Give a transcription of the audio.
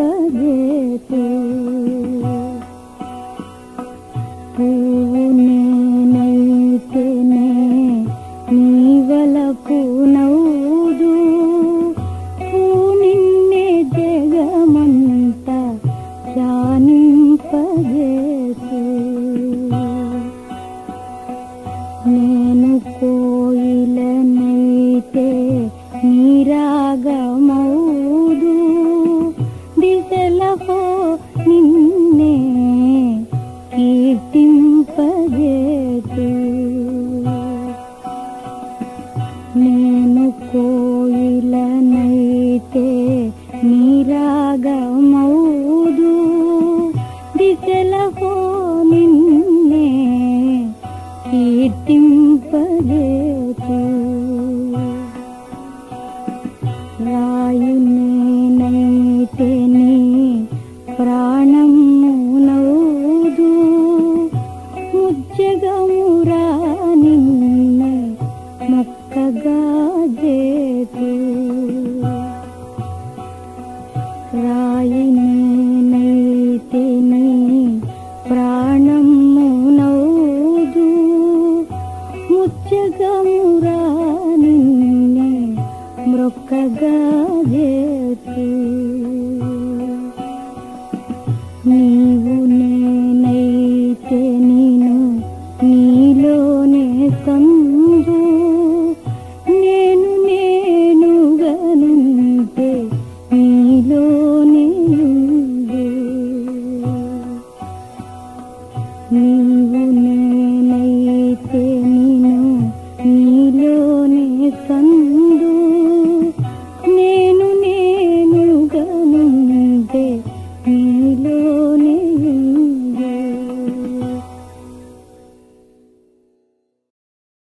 పగతి నేనైతేనే నీవలకు నేను కోయిలనైతే రాయినేనైతిని ప్రాణమ్మునౌదు ముచ్చగమురా నిన్నే మృక్కగా చేతి. నీవు నీలోనే కందు